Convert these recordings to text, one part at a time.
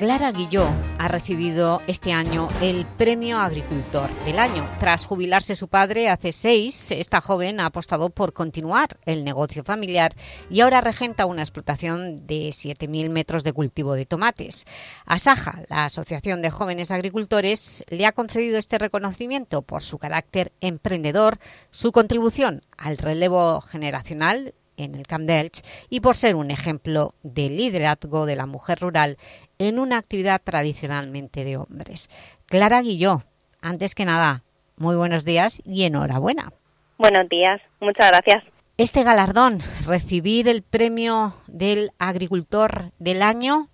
Clara Guilló ha recibido este año el Premio Agricultor del Año. Tras jubilarse su padre hace seis, esta joven ha apostado por continuar el negocio familiar y ahora regenta una explotación de 7.000 metros de cultivo de tomates. Asaja, la Asociación de Jóvenes Agricultores, le ha concedido este reconocimiento por su carácter emprendedor, su contribución al relevo generacional en el Camp Delch y por ser un ejemplo de liderazgo de la mujer rural en una actividad tradicionalmente de hombres. Clara Guilló, antes que nada, muy buenos días y enhorabuena. Buenos días, muchas gracias. Este galardón, recibir el premio del agricultor del año,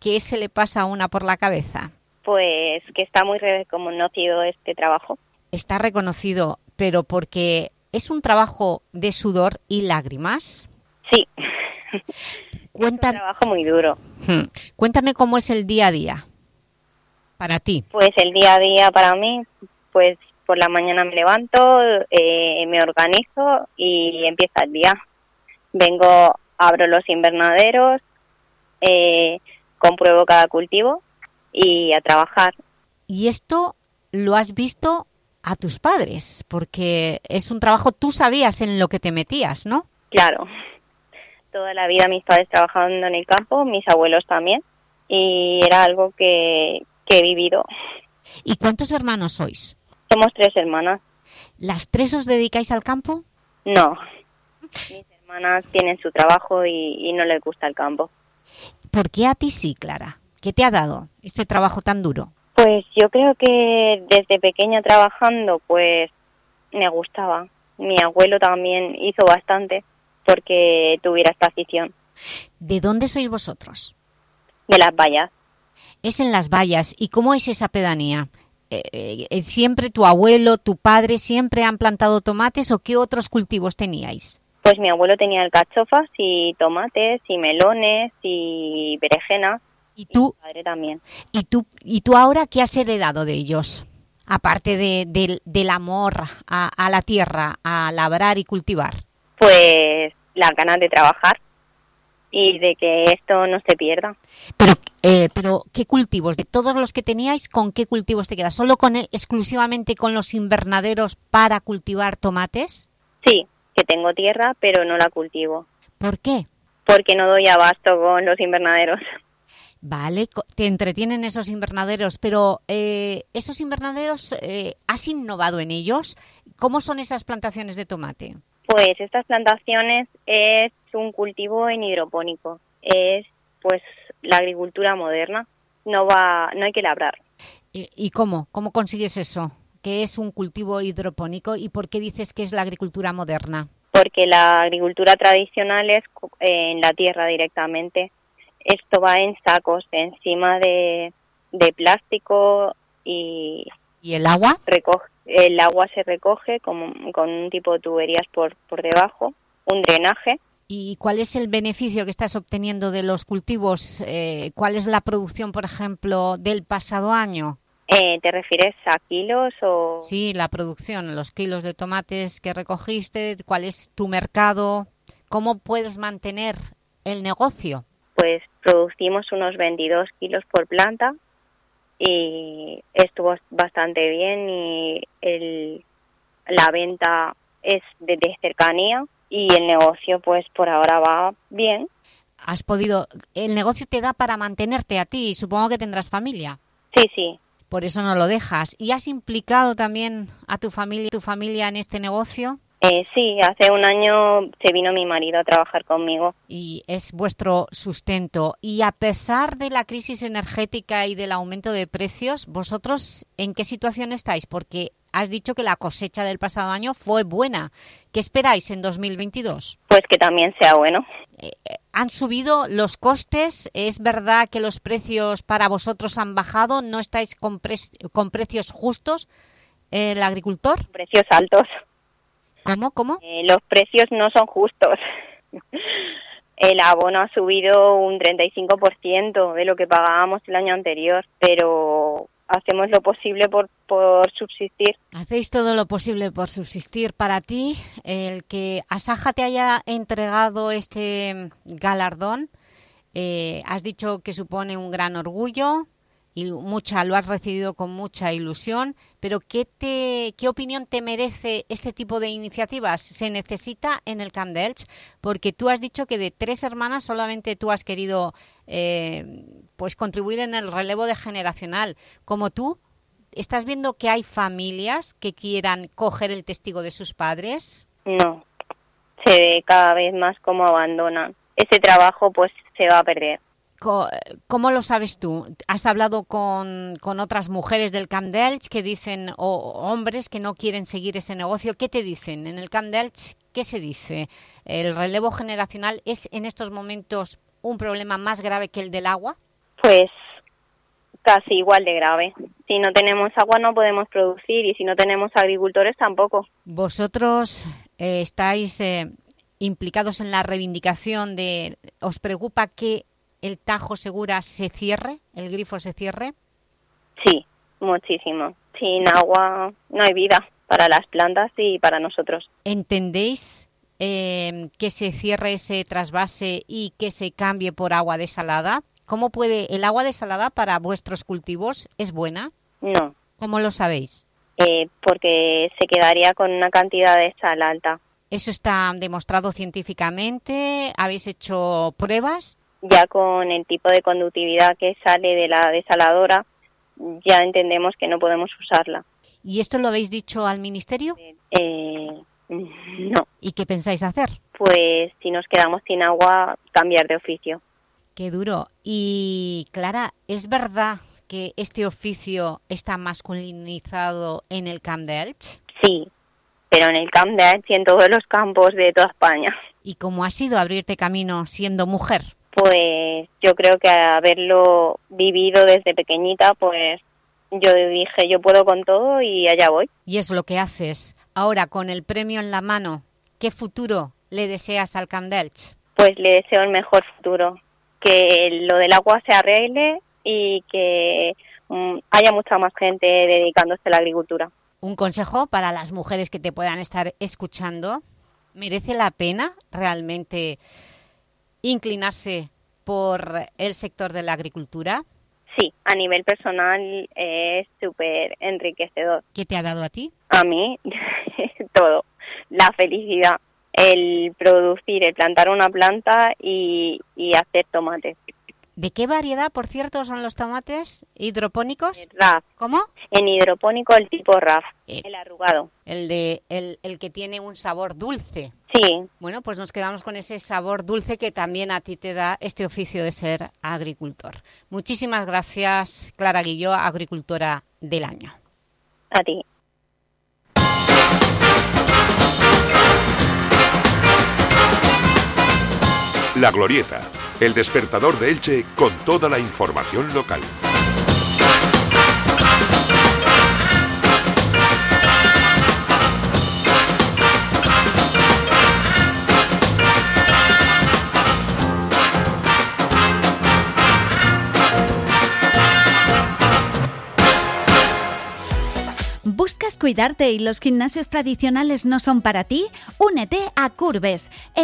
¿qué se le pasa a una por la cabeza? Pues que está muy reconocido este trabajo. Está reconocido, pero porque es un trabajo de sudor y lágrimas. Sí. Cuenta... Es un trabajo muy duro. Hmm. Cuéntame cómo es el día a día para ti. Pues el día a día para mí, pues por la mañana me levanto, eh, me organizo y empieza el día. Vengo, abro los invernaderos, eh, compruebo cada cultivo y a trabajar. ¿Y esto lo has visto a tus padres? Porque es un trabajo, tú sabías en lo que te metías, ¿no? Claro, toda la vida mis padres trabajando en el campo, mis abuelos también, y era algo que, he vivido. ¿Y cuántos hermanos sois? Somos tres hermanas. ¿Las tres os dedicáis al campo? No, mis hermanas tienen su trabajo y, y no les gusta el campo. ¿Por qué a ti sí, Clara? ¿Qué te ha dado este trabajo tan duro? Pues yo creo que desde pequeña trabajando, pues me gustaba. Mi abuelo también hizo bastante porque tuviera esta afición. ¿De dónde sois vosotros? De Las Vallas. Es en Las Vallas. ¿Y cómo es esa pedanía? Eh, eh, ¿Siempre tu abuelo, tu padre, siempre han plantado tomates o qué otros cultivos teníais? Pues mi abuelo tenía alcachofas y tomates y melones y berenjenas. ¿Y tú? mi padre también. ¿Y tú, ¿Y tú ahora qué has heredado de ellos? Aparte de, del amor a la tierra, a labrar y cultivar pues las ganas de trabajar y de que esto no se pierda. Pero, eh, pero ¿qué cultivos? De todos los que teníais, ¿con qué cultivos te quedas? ¿Solo con exclusivamente con los invernaderos para cultivar tomates? Sí, que tengo tierra, pero no la cultivo. ¿Por qué? Porque no doy abasto con los invernaderos. Vale, te entretienen esos invernaderos, pero eh, ¿esos invernaderos eh, has innovado en ellos? ¿Cómo son esas plantaciones de tomate? Pues estas plantaciones es un cultivo en hidropónico, es pues la agricultura moderna, no va, no hay que labrar. ¿Y, cómo? ¿Cómo consigues eso? ¿Qué es un cultivo hidropónico y por qué dices que es la agricultura moderna? Porque la agricultura tradicional es en la tierra directamente. Esto va en sacos, encima de, de plástico y... ¿Y el agua? Recoge, el agua se recoge con, un tipo de tuberías por, por debajo, un drenaje. ¿Y cuál es el beneficio que estás obteniendo de los cultivos? Eh, ¿Cuál es la producción, por ejemplo, del pasado año? Eh, ¿Te refieres a kilos o...? Sí, la producción, los kilos de tomates que recogiste, ¿cuál es tu mercado? ¿Cómo puedes mantener el negocio? Pues producimos unos 22 kilos por planta y estuvo bastante bien y el, la venta es de, cercanía y el negocio pues por ahora va bien. ¿Has podido, el negocio te da para mantenerte a ti y supongo que tendrás familia? Sí, sí. Por eso no lo dejas. ¿Y has implicado también a tu familia, tu familia en este negocio? Eh, sí, hace un año se vino mi marido a trabajar conmigo. Y es vuestro sustento. Y a pesar de la crisis energética y del aumento de precios, ¿vosotros en qué situación estáis? Porque has dicho que la cosecha del pasado año fue buena. ¿Qué esperáis en 2022? Pues que también sea bueno. Eh, eh, ¿Han subido los costes? ¿Es verdad que los precios para vosotros han bajado? ¿No estáis con, con precios justos el agricultor? Precios altos. ¿Cómo? ¿Cómo? Eh, los precios no son justos. el abono ha subido un 35% de lo que pagábamos el año anterior, pero hacemos lo posible por, por subsistir. Hacéis todo lo posible por subsistir. Para ti, el que Asaja te haya entregado este galardón, eh, has dicho que supone un gran orgullo, y mucha, lo has recibido con mucha ilusión, pero ¿qué, te, ¿qué opinión te merece este tipo de iniciativas? ¿Se necesita en el Camp de Porque tú has dicho que de tres hermanas solamente tú has querido eh, pues contribuir en el relevo de generacional. Como tú, ¿estás viendo que hay familias que quieran coger el testigo de sus padres? No, se ve cada vez más cómo abandonan. Ese trabajo pues se va a perder. ¿Cómo lo sabes tú? ¿Has hablado con, con otras mujeres del Camp Delch que dicen, o hombres que no quieren seguir ese negocio? ¿Qué te dicen? En el Camp Delch, ¿qué se dice? ¿El relevo generacional es en estos momentos un problema más grave que el del agua? Pues casi igual de grave. Si no tenemos agua no podemos producir y si no tenemos agricultores tampoco. ¿Vosotros eh, estáis eh, implicados en la reivindicación de... ¿Os preocupa que el Tajo Segura se cierre, el grifo se cierre? Sí, muchísimo. Sin agua no hay vida para las plantas y para nosotros. ¿Entendéis eh, que se cierre ese trasvase y que se cambie por agua desalada? ¿Cómo puede el agua desalada para vuestros cultivos es buena? No. ¿Cómo lo sabéis? Eh, porque se quedaría con una cantidad de sal alta. ¿Eso está demostrado científicamente? ¿Habéis hecho pruebas? Ya con el tipo de conductividad que sale de la desaladora, ya entendemos que no podemos usarla. ¿Y esto lo habéis dicho al Ministerio? Eh, no. ¿Y qué pensáis hacer? Pues si nos quedamos sin agua, cambiar de oficio. Qué duro. Y Clara, ¿es verdad que este oficio está masculinizado en el Camp de Elche? Sí, pero en el Camp de Elche y en todos los campos de toda España. ¿Y cómo ha sido abrirte camino siendo mujer? Pues yo creo que haberlo vivido desde pequeñita, pues yo dije, yo puedo con todo y allá voy. Y es lo que haces. Ahora, con el premio en la mano, ¿qué futuro le deseas al Candelch? Pues le deseo el mejor futuro, que lo del agua se arregle y que mm, haya mucha más gente dedicándose a la agricultura. Un consejo para las mujeres que te puedan estar escuchando. ¿Merece la pena realmente inclinarse por el sector de la agricultura? Sí, a nivel personal es súper enriquecedor. ¿Qué te ha dado a ti? A mí, todo. La felicidad, el producir, el plantar una planta y, y hacer tomates. ¿De qué variedad, por cierto, son los tomates hidropónicos? RAF. ¿Cómo? En hidropónico el tipo RAF, eh, el arrugado. El, de, el, el que tiene un sabor dulce. Sí. Bueno, pues nos quedamos con ese sabor dulce que también a ti te da este oficio de ser agricultor. Muchísimas gracias, Clara Guilló, agricultora del año. A ti. La Glorieta, el despertador de Elche con toda la información local. Cuidarte y los gimnasios tradicionales no son para ti? Únete a Curves, el